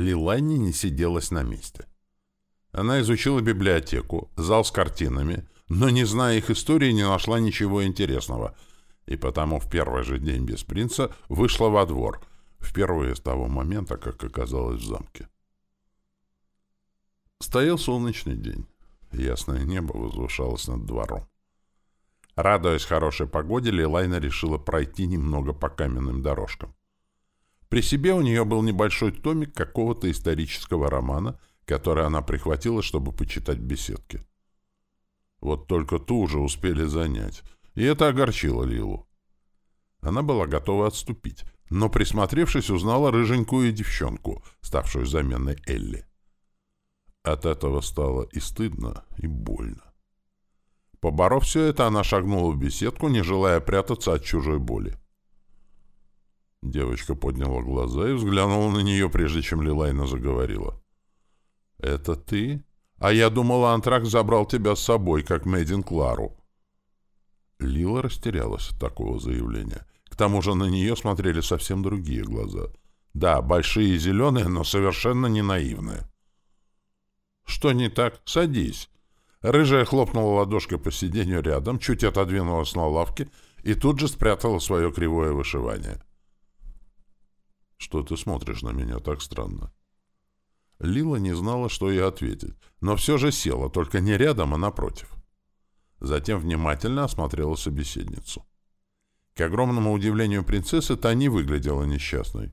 Лилайни не сиделась на месте. Она изучила библиотеку, зал с картинами, но, не зная их истории, не нашла ничего интересного, и потому в первый же день без принца вышла во двор, впервые с того момента, как оказалась в замке. Стоял солнечный день. Ясное небо возвышалось над двором. Радуясь хорошей погоде, Лилайна решила пройти немного по каменным дорожкам. При себе у нее был небольшой томик какого-то исторического романа, который она прихватила, чтобы почитать в беседке. Вот только ту уже успели занять, и это огорчило Лилу. Она была готова отступить, но, присмотревшись, узнала рыженькую девчонку, ставшую заменой Элли. От этого стало и стыдно, и больно. Поборов все это, она шагнула в беседку, не желая прятаться от чужой боли. Девочка подняла глаза и взглянула на нее, прежде чем Лилайна заговорила. «Это ты? А я думала, Антрак забрал тебя с собой, как Мэддин Клару». Лила растерялась от такого заявления. К тому же на нее смотрели совсем другие глаза. Да, большие и зеленые, но совершенно не наивные. «Что не так? Садись». Рыжая хлопнула ладошкой по сиденью рядом, чуть отодвинулась на лавке и тут же спрятала свое кривое вышивание. «Что ты смотришь на меня так странно?» Лила не знала, что ей ответить, но все же села, только не рядом, а напротив. Затем внимательно осмотрела собеседницу. К огромному удивлению принцессы, та не выглядела несчастной.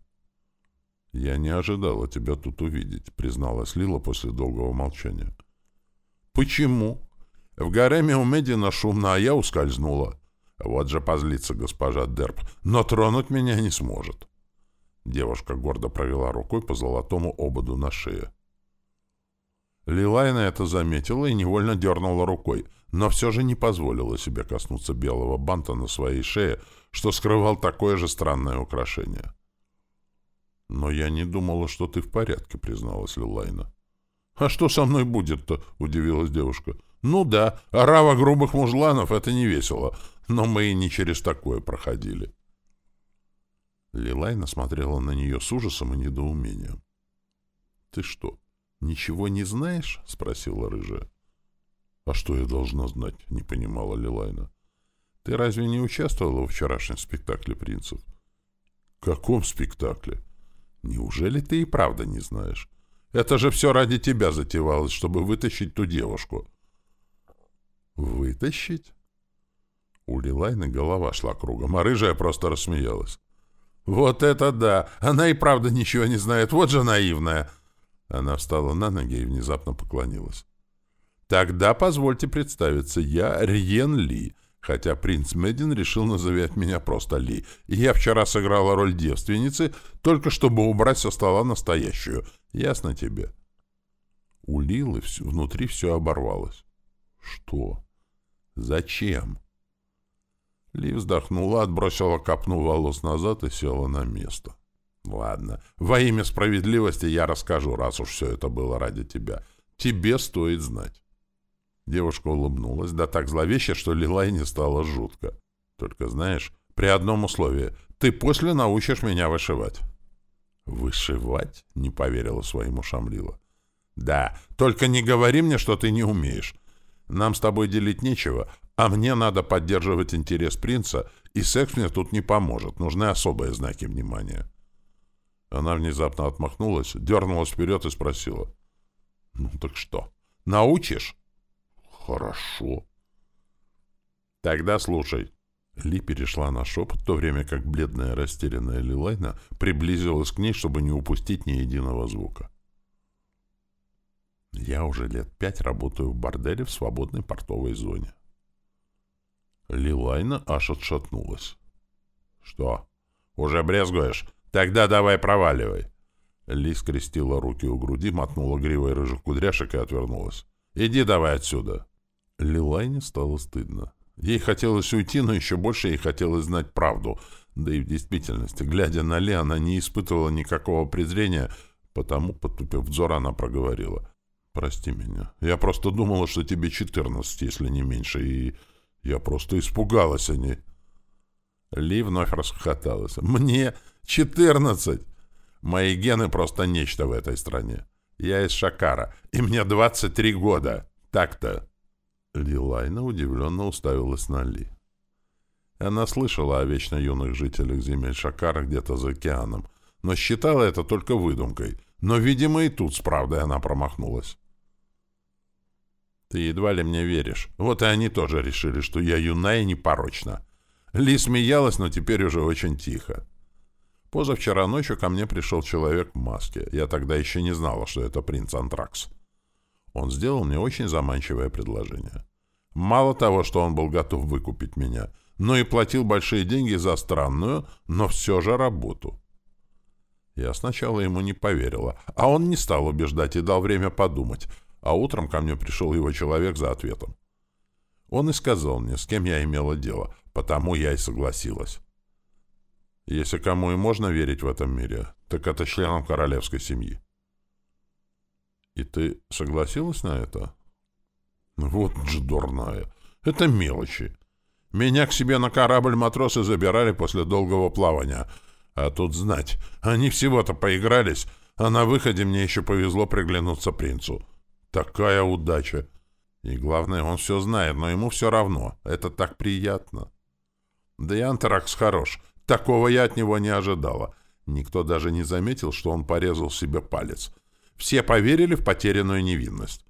«Я не ожидала тебя тут увидеть», — призналась Лила после долгого молчания. «Почему?» «В гареме у Медина шумно, а я ускользнула. Вот же позлится госпожа Дерб, но тронуть меня не сможет». Девушка гордо провела рукой по золотому ободу на шее. Лилайна это заметила и невольно дернула рукой, но все же не позволила себе коснуться белого банта на своей шее, что скрывал такое же странное украшение. «Но я не думала, что ты в порядке», — призналась Лилайна. «А что со мной будет-то?» — удивилась девушка. «Ну да, орава грубых мужланов — это не весело, но мы и не через такое проходили». Лилайна смотрела на нее с ужасом и недоумением. — Ты что, ничего не знаешь? — спросила рыжая. — А что я должна знать? — не понимала Лилайна. — Ты разве не участвовала в вчерашнем спектакле принцев? — Каком спектакле? Неужели ты и правда не знаешь? Это же все ради тебя затевалось, чтобы вытащить ту девушку. — Вытащить? У Лилайны голова шла кругом, а рыжая просто рассмеялась. «Вот это да! Она и правда ничего не знает. Вот же наивная!» Она встала на ноги и внезапно поклонилась. «Тогда позвольте представиться. Я Риен Ли, хотя принц Медин решил называть меня просто Ли. Я вчера сыграла роль девственницы, только чтобы убрать со стола настоящую. Ясно тебе?» У Лилы внутри все оборвалось. «Что? Зачем?» Ли вздохнула, отбросила копну волос назад и села на место. «Ладно, во имя справедливости я расскажу, раз уж все это было ради тебя. Тебе стоит знать». Девушка улыбнулась, да так зловеще, что Лилай не стало жутко. «Только знаешь, при одном условии. Ты после научишь меня вышивать». «Вышивать?» — не поверила своему ушам Лила. «Да, только не говори мне, что ты не умеешь. Нам с тобой делить нечего, а мне надо поддерживать интерес принца, и секс мне тут не поможет. Нужны особые знаки внимания. Она внезапно отмахнулась, дернулась вперед и спросила. «Ну так что, научишь?» «Хорошо». «Тогда слушай». Ли перешла на шепот, в то время как бледная растерянная Лилайна приблизилась к ней, чтобы не упустить ни единого звука. «Я уже лет пять работаю в борделе в свободной портовой зоне. Лилайна аж отшатнулась. «Что? Уже брезгуешь? Тогда давай проваливай!» Ли скрестила руки у груди, мотнула гривой рыжих кудряшек и отвернулась. «Иди давай отсюда!» Лилайне стало стыдно. Ей хотелось уйти, но еще больше ей хотелось знать правду. Да и в действительности, глядя на Ли, она не испытывала никакого презрения, потому, потупив взор, она проговорила. «Прости меня. Я просто думала, что тебе четырнадцать, если не меньше, и я просто испугалась, они. Ли вновь расхохоталась. «Мне четырнадцать! Мои гены просто нечто в этой стране. Я из Шакара, и мне 23 года. Так-то. Лилайна удивленно уставилась на Ли. Она слышала о вечно юных жителях земель Шакара где-то за океаном, но считала это только выдумкой. Но, видимо, и тут с правдой она промахнулась. «Ты едва ли мне веришь. Вот и они тоже решили, что я юна и непорочна». Ли смеялась, но теперь уже очень тихо. Позавчера ночью ко мне пришел человек в маске. Я тогда еще не знала, что это принц Антракс. Он сделал мне очень заманчивое предложение. Мало того, что он был готов выкупить меня, но и платил большие деньги за странную, но все же работу. Я сначала ему не поверила, а он не стал убеждать и дал время подумать, а утром ко мне пришел его человек за ответом. Он и сказал мне, с кем я имела дело, потому я и согласилась. Если кому и можно верить в этом мире, так это членам королевской семьи. И ты согласилась на это? Вот же дурная. Это мелочи. Меня к себе на корабль матросы забирали после долгого плавания. А тут знать, они всего-то поигрались, а на выходе мне еще повезло приглянуться принцу. Такая удача. И главное, он все знает, но ему все равно. Это так приятно. Да и Антракс хорош. Такого я от него не ожидала. Никто даже не заметил, что он порезал себе палец. Все поверили в потерянную невинность.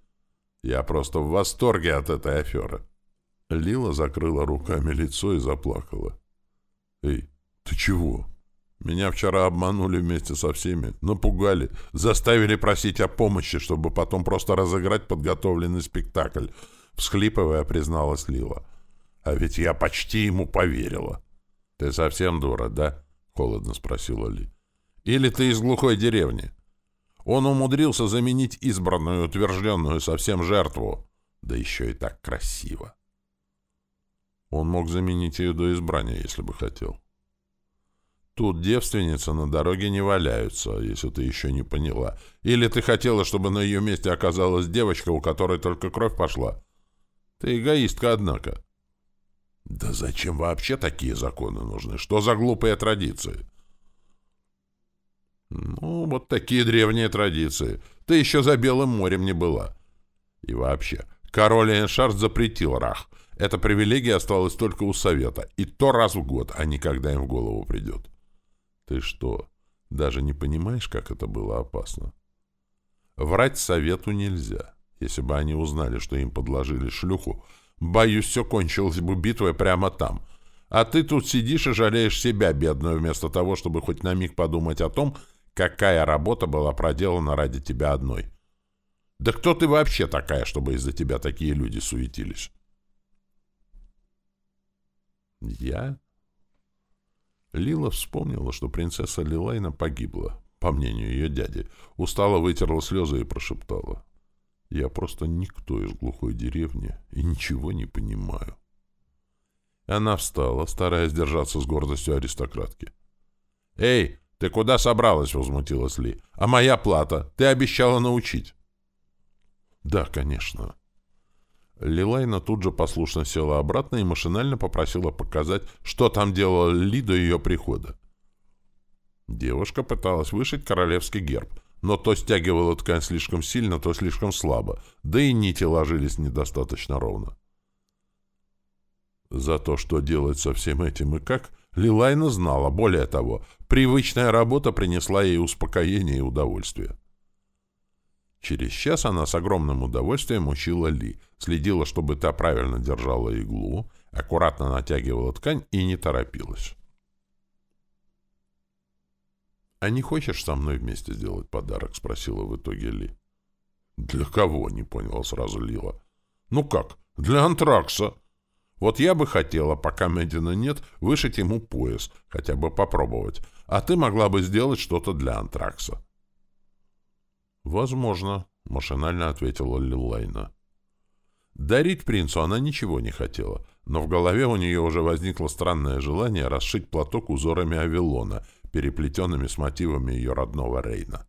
Я просто в восторге от этой аферы. Лила закрыла руками лицо и заплакала. «Эй, ты чего?» Меня вчера обманули вместе со всеми, напугали, заставили просить о помощи, чтобы потом просто разыграть подготовленный спектакль. Всхлипывая, призналась Лила. А ведь я почти ему поверила. — Ты совсем дура, да? — холодно спросила Ли. — Или ты из глухой деревни? Он умудрился заменить избранную, утвержденную совсем жертву. Да еще и так красиво. Он мог заменить ее до избрания, если бы хотел. Тут девственницы на дороге не валяются, если ты еще не поняла. Или ты хотела, чтобы на ее месте оказалась девочка, у которой только кровь пошла? Ты эгоистка, однако. Да зачем вообще такие законы нужны? Что за глупые традиции? Ну, вот такие древние традиции. Ты еще за Белым морем не была. И вообще, король Эншард запретил рах. Эта привилегия осталась только у совета. И то раз в год, а не когда им в голову придет. Ты что, даже не понимаешь, как это было опасно? Врать совету нельзя. Если бы они узнали, что им подложили шлюху, боюсь, все кончилось бы битвой прямо там. А ты тут сидишь и жалеешь себя, бедную, вместо того, чтобы хоть на миг подумать о том, какая работа была проделана ради тебя одной. Да кто ты вообще такая, чтобы из-за тебя такие люди суетились? Я? Лила вспомнила, что принцесса Лилайна погибла, по мнению ее дяди. Устала, вытерла слезы и прошептала. «Я просто никто из глухой деревни и ничего не понимаю». Она встала, стараясь держаться с гордостью аристократки. «Эй, ты куда собралась?» — возмутилась Ли. «А моя плата? Ты обещала научить». «Да, конечно». Лилайна тут же послушно села обратно и машинально попросила показать, что там делала Ли до ее прихода. Девушка пыталась вышить королевский герб, но то стягивала ткань слишком сильно, то слишком слабо, да и нити ложились недостаточно ровно. За то, что делать со всем этим и как, Лилайна знала, более того, привычная работа принесла ей успокоение и удовольствие. Через час она с огромным удовольствием учила Ли, следила, чтобы та правильно держала иглу, аккуратно натягивала ткань и не торопилась. «А не хочешь со мной вместе сделать подарок?» — спросила в итоге Ли. «Для кого?» — не поняла сразу Лила. «Ну как? Для антракса. Вот я бы хотела, пока Мэддина нет, вышить ему пояс, хотя бы попробовать, а ты могла бы сделать что-то для антракса». «Возможно», — машинально ответила Лилайна. Дарить принцу она ничего не хотела, но в голове у нее уже возникло странное желание расшить платок узорами Авилона, переплетенными с мотивами ее родного Рейна.